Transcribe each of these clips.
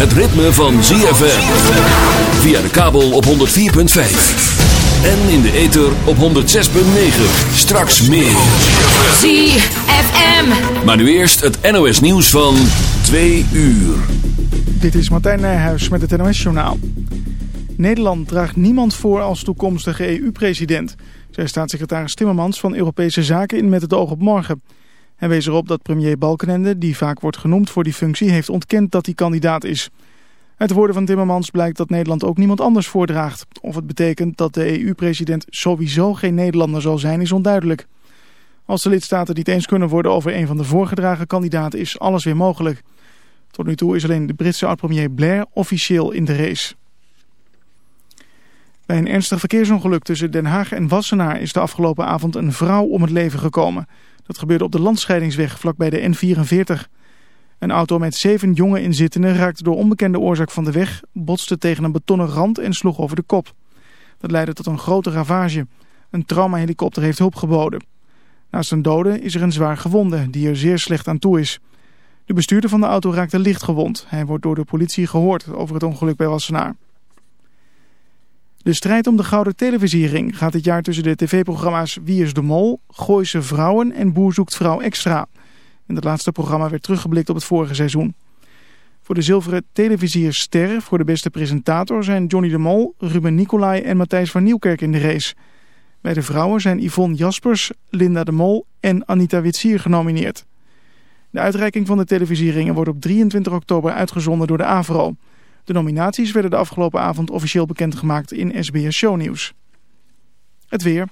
het ritme van ZFM. Via de kabel op 104.5. En in de ether op 106.9. Straks meer. ZFM. Maar nu eerst het NOS nieuws van 2 uur. Dit is Martijn Nijhuis met het NOS-journaal. Nederland draagt niemand voor als toekomstige EU-president, zei staatssecretaris Timmermans van Europese Zaken in Met het oog op morgen. Hij wees erop dat premier Balkenende, die vaak wordt genoemd voor die functie, heeft ontkend dat hij kandidaat is. Uit de woorden van Timmermans blijkt dat Nederland ook niemand anders voordraagt. Of het betekent dat de EU-president sowieso geen Nederlander zal zijn, is onduidelijk. Als de lidstaten niet eens kunnen worden over een van de voorgedragen kandidaten, is alles weer mogelijk. Tot nu toe is alleen de Britse oud-premier Blair officieel in de race. Bij een ernstig verkeersongeluk tussen Den Haag en Wassenaar is de afgelopen avond een vrouw om het leven gekomen. Dat gebeurde op de landscheidingsweg vlakbij de N44. Een auto met zeven jonge inzittenden raakte door onbekende oorzaak van de weg, botste tegen een betonnen rand en sloeg over de kop. Dat leidde tot een grote ravage. Een traumahelikopter heeft hulp geboden. Naast een dode is er een zwaar gewonde die er zeer slecht aan toe is. De bestuurder van de auto raakte licht gewond. Hij wordt door de politie gehoord over het ongeluk bij Wassenaar. De strijd om de gouden televisiering gaat dit jaar tussen de tv-programma's Wie is de Mol, Gooise Vrouwen en Boer zoekt vrouw extra. In het laatste programma werd teruggeblikt op het vorige seizoen. Voor de zilveren televisierster voor de beste presentator zijn Johnny de Mol, Ruben Nicolai en Matthijs van Nieuwkerk in de race. Bij de vrouwen zijn Yvonne Jaspers, Linda de Mol en Anita Witsier genomineerd. De uitreiking van de televisieringen wordt op 23 oktober uitgezonden door de AVRO. De nominaties werden de afgelopen avond officieel bekendgemaakt in SBS Shownieuws. Het weer.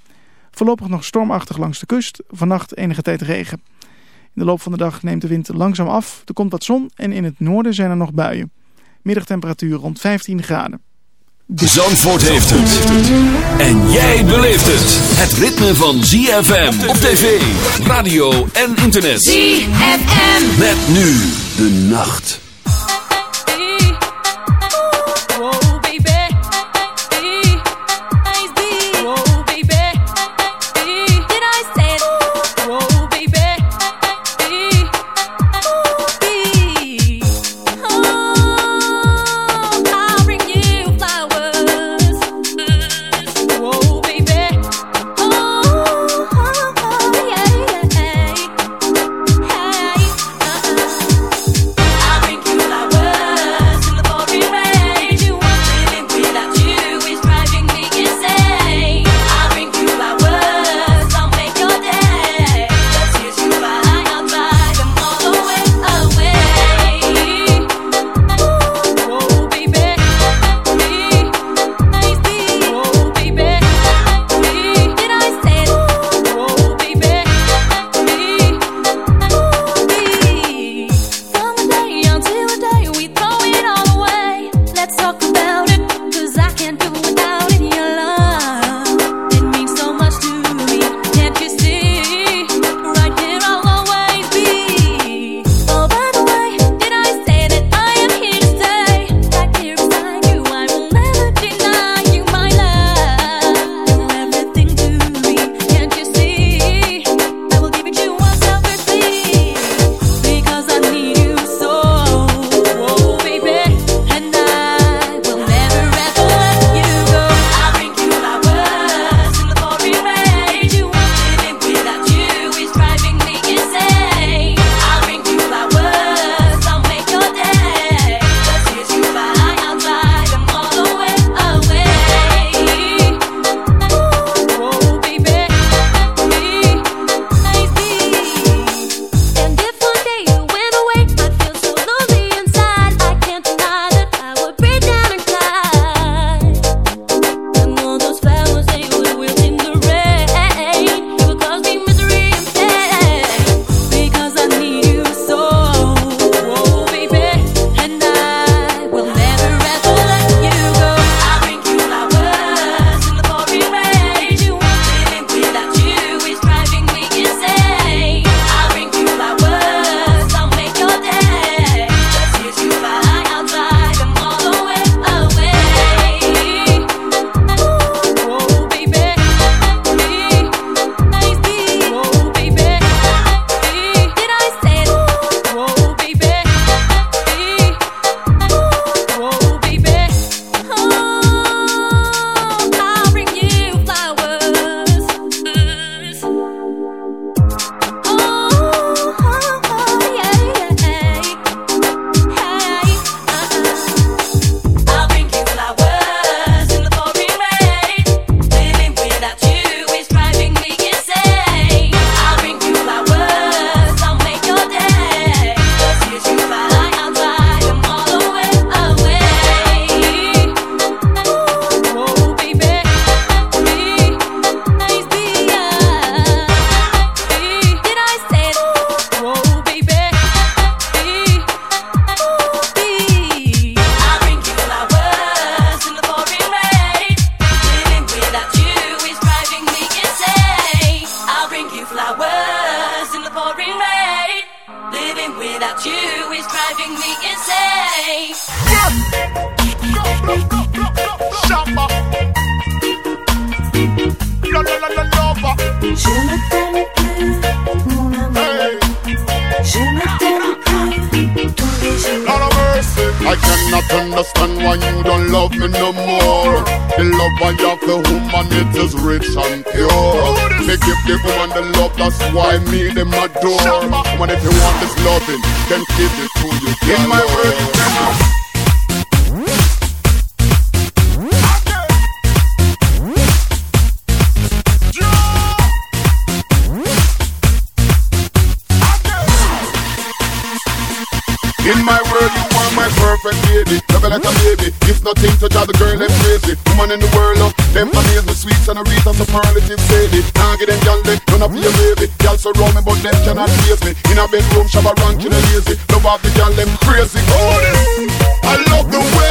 Voorlopig nog stormachtig langs de kust. Vannacht enige tijd regen. In de loop van de dag neemt de wind langzaam af. Er komt wat zon en in het noorden zijn er nog buien. Middagtemperatuur rond 15 graden. Zandvoort heeft het. En jij beleeft het. Het ritme van ZFM op tv, radio en internet. ZFM. Met nu de nacht. wavy. girls surround me, but them cannot trace me. In a bedroom, shabba ranking and lazy. Love off the girl, them crazy. Oh, I love the way.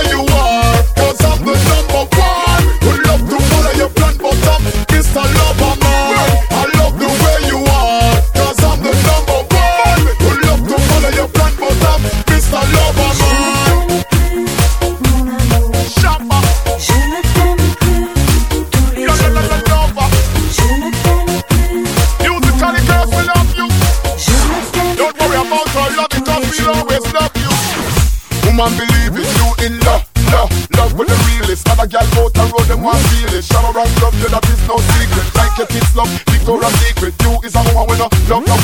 can't believe it. You in love, love, love with the realest. Other gal out the road, them want feel it. Shower and love, you, that is no secret. Like your kids love, Victoria's Secret. You is a woman with no love, no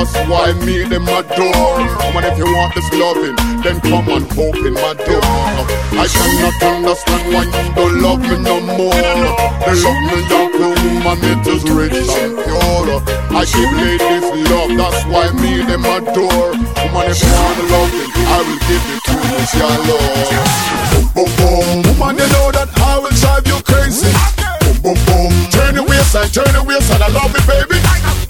That's why me them adore. Come on, if you want this loving, then come on, open my door. I cannot understand why you don't love me no more. The love me young woman, it is rich and pure. I give ladies love, that's why me them adore. Come on, if you want the loving, I will give it to you, your love. Boom, boom, boom, woman, you know that I will drive you crazy. Boom, boom, boom, turn the wheels and turn the wheels and I love it, baby.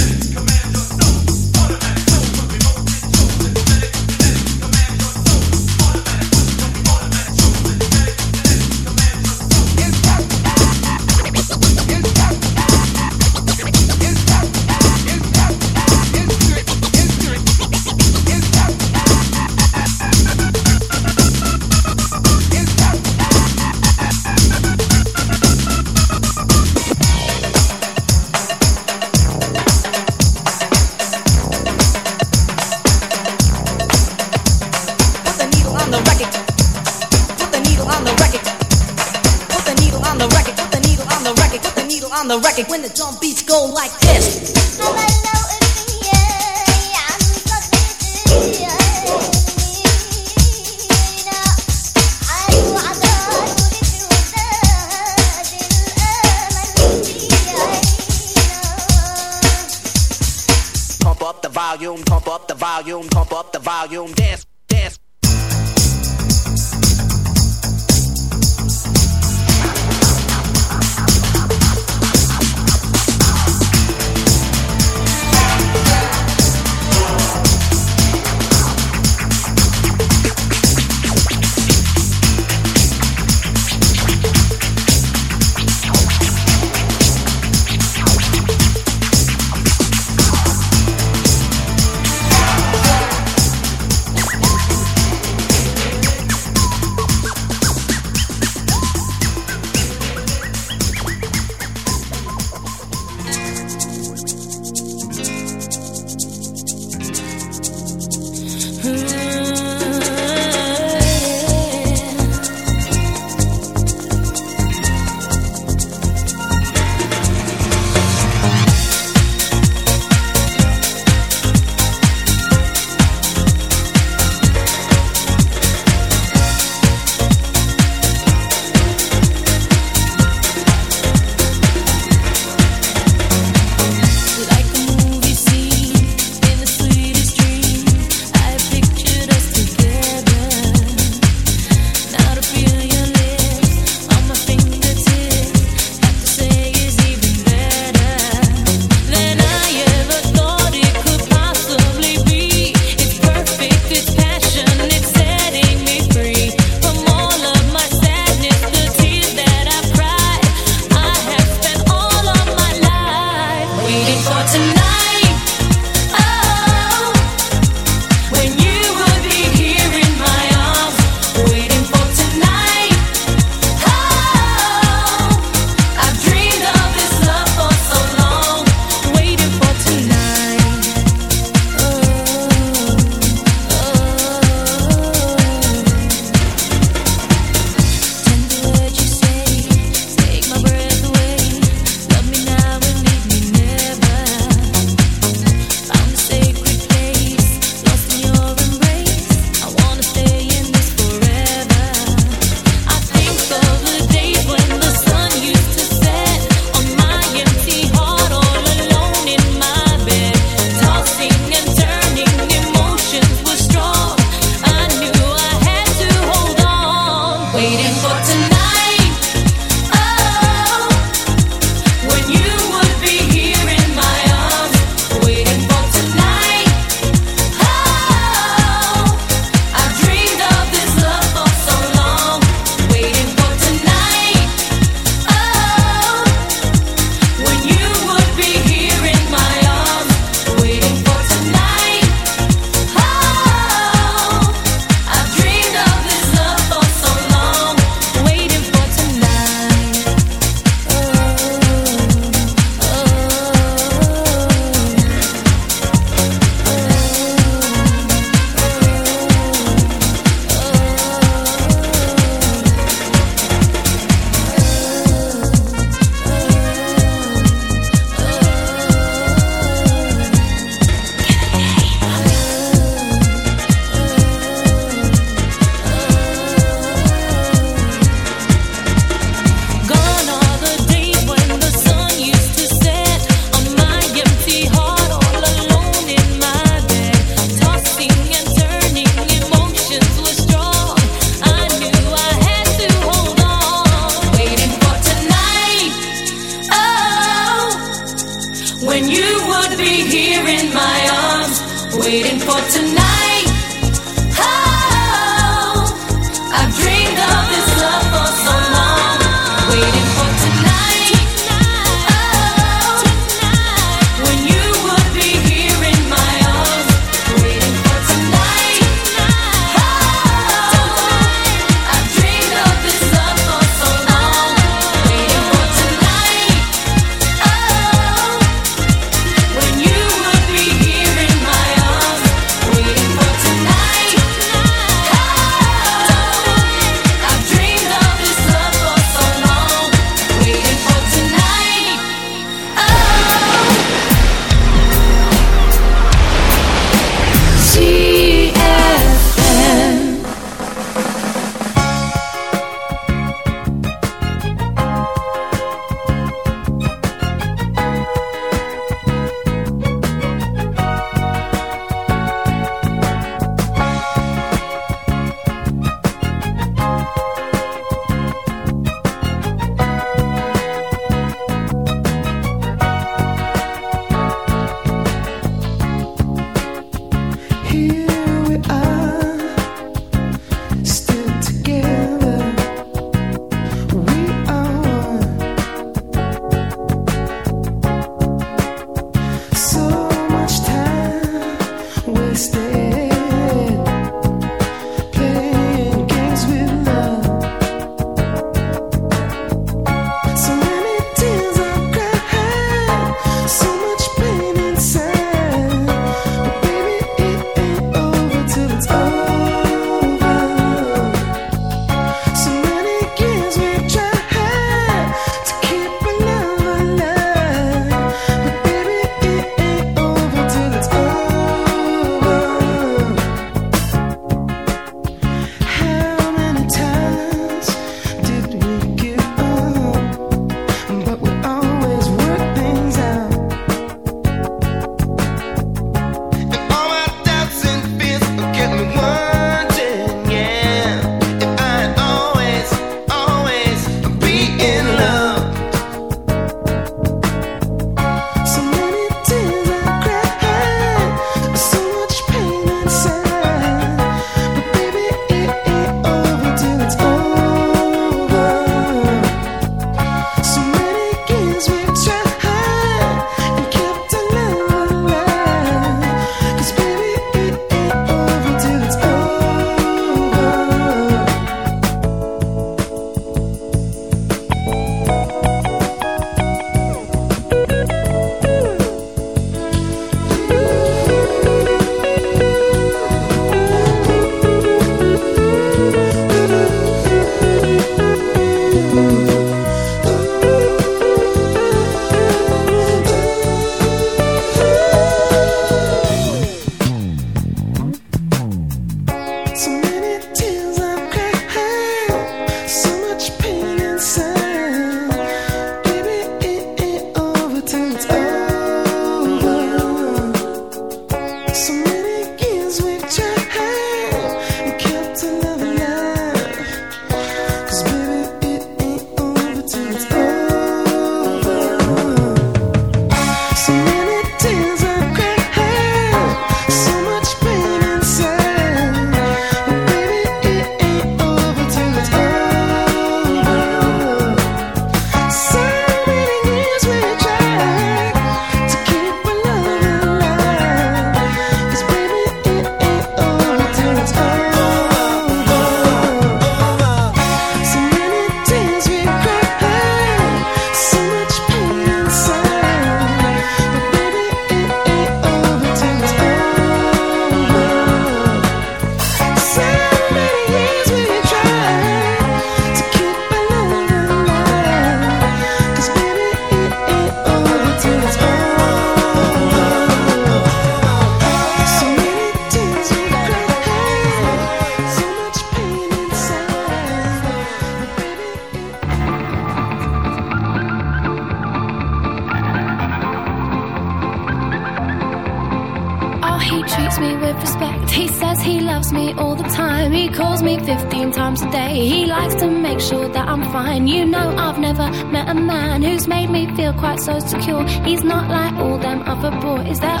so secure. He's not like all them other boys. They're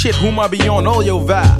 Shit. Whom I be on all your vibes.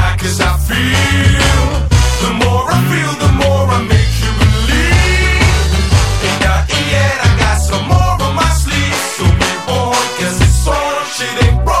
Cause I feel. The more I feel, the more I make you believe. Ain't nothing yet, I got some more on my sleeve. So be on Shit ain't wrong,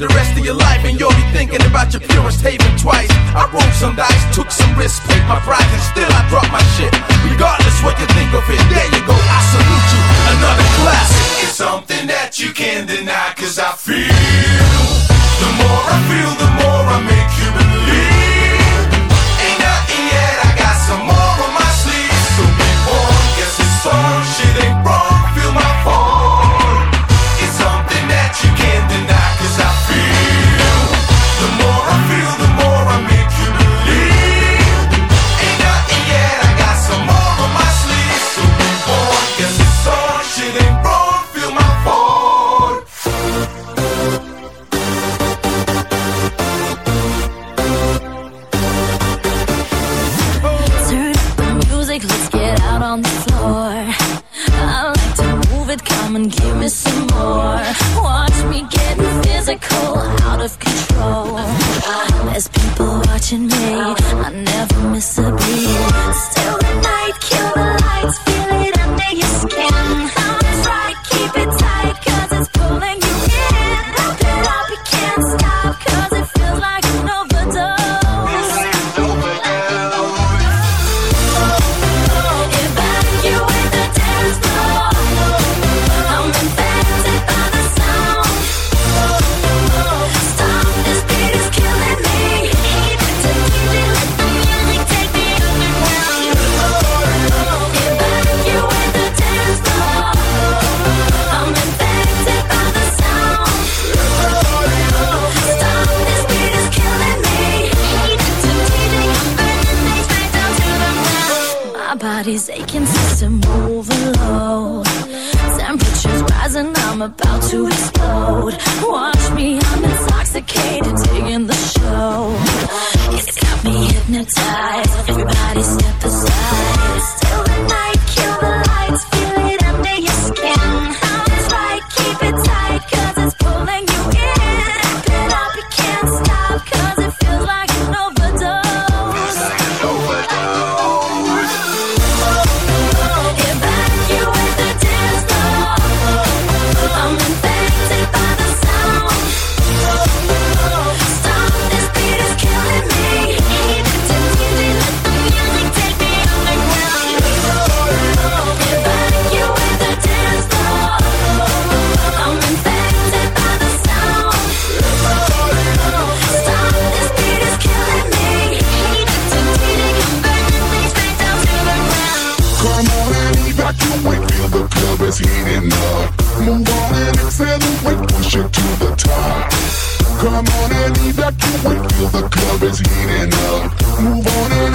the rest of your life, and you'll be thinking about your purest haven twice. I rolled some dice, took some risks, paid my price, and still I dropped my shit. Regardless what you think of it, there you go, I salute you. Another classic. It's something that you can't deny, cause I feel. The more I feel, the We feel the club is heating up. Move on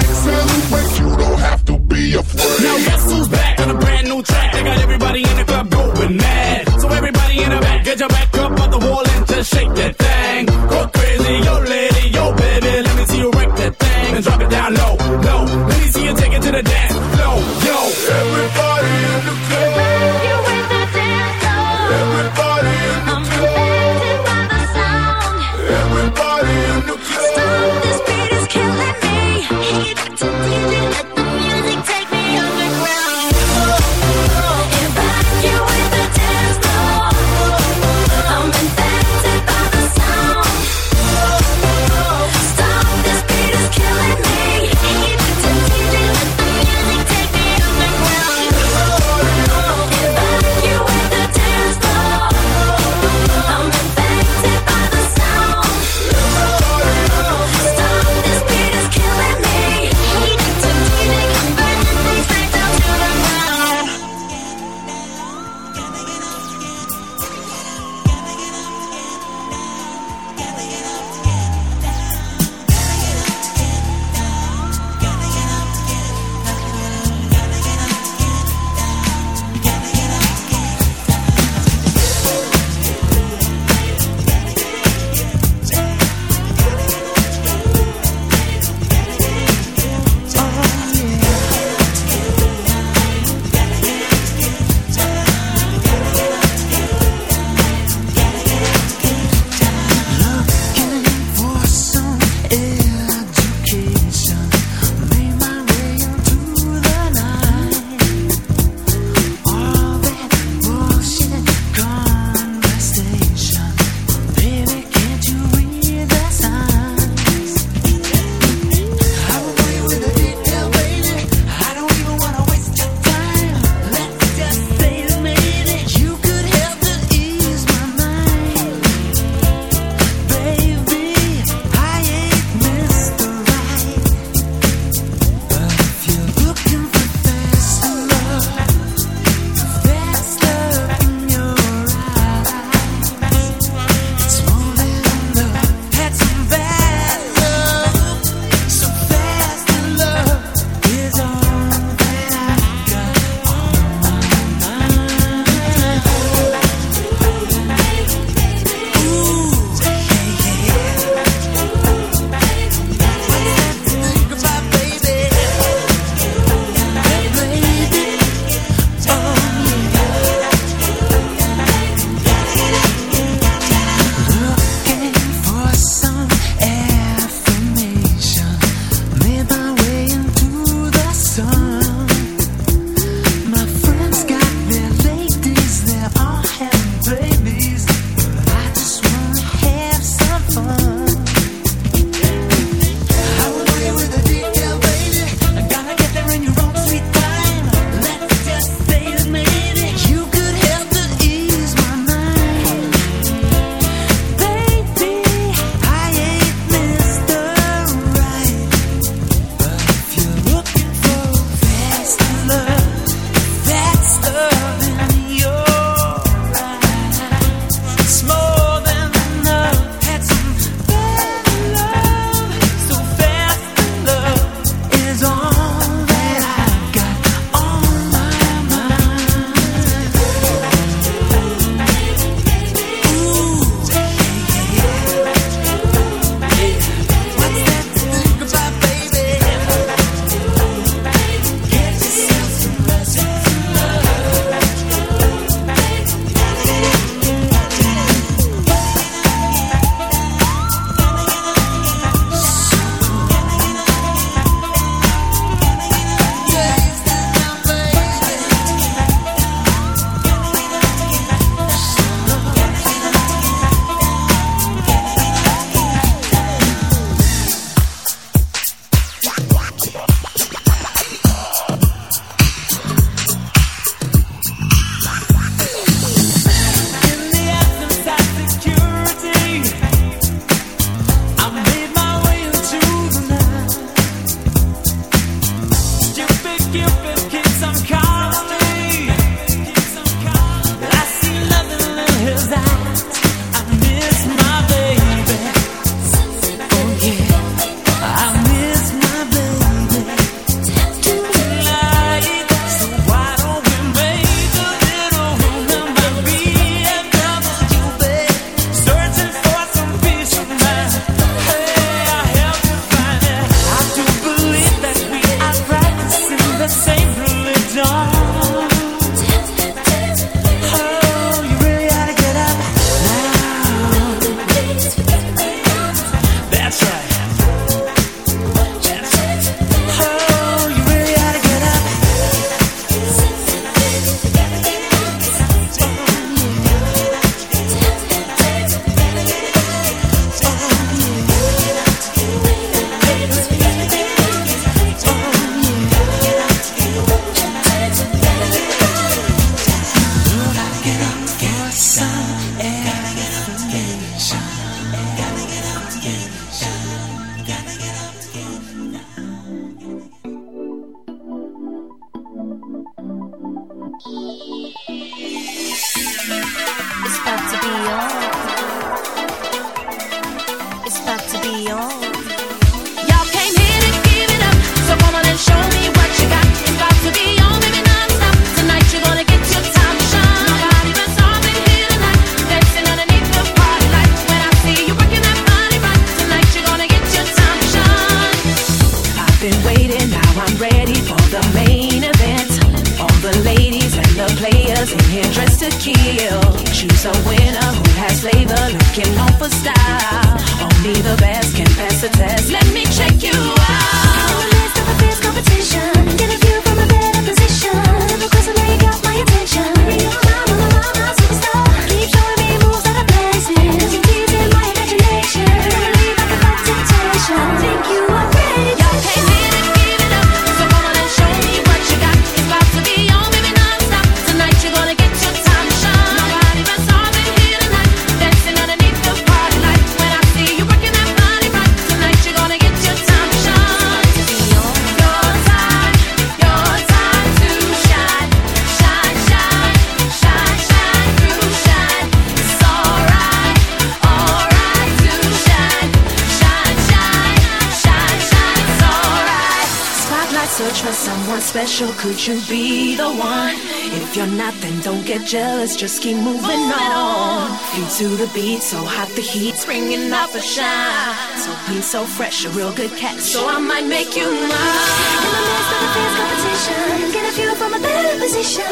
search for someone special. Could you be the one? If you're not, then don't get jealous. Just keep moving on. Feet to the beat, so hot the heat's ringing off a shine. So clean, so fresh, a real good catch. So I might make you mine. In the midst of a fierce competition, get a feel from a better position.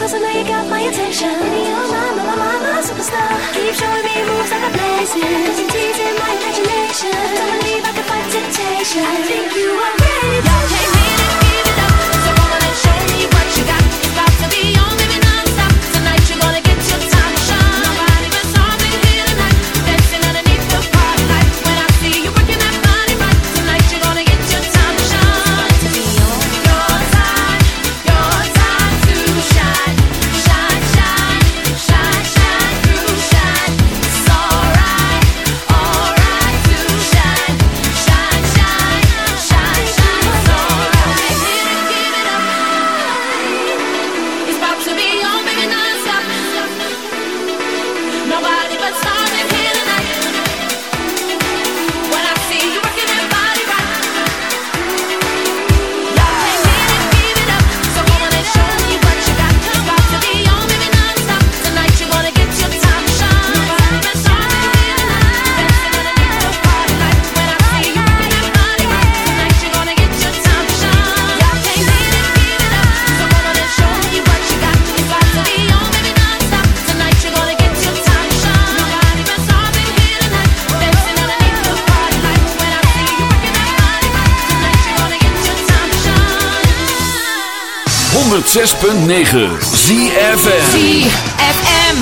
close, I know you got my attention. Baby, you're my, my, my, my, superstar. Keep showing me moves like a blazing, and teasing my imagination. Don't believe I can fight temptation. I think you are ready. 106.9 ZFM ZFM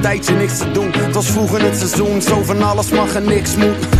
tijdje niks te doen. Het was vroeg in het seizoen, zo van alles mag en niks moet.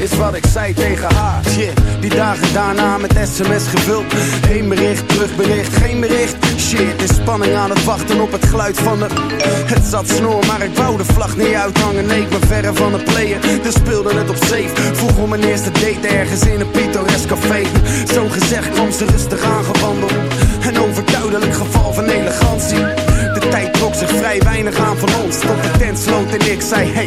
Is wat ik zei tegen haar. Shit, die dagen daarna met sms gevuld. Eén bericht, terugbericht, geen bericht. Shit, is spanning aan het wachten op het geluid van de... Het zat snor, maar ik wou de vlag niet uithangen. Nee, ik ben verre van het playen, dus speelde het op safe. Vroeg om mijn eerste date ergens in een pittoresk café. Zo gezegd kwam ze rustig aangewandeld. Een overduidelijk geval van elegantie. De tijd trok zich vrij weinig aan van ons Tot de tent sloot en ik zei Hey,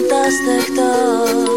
να τα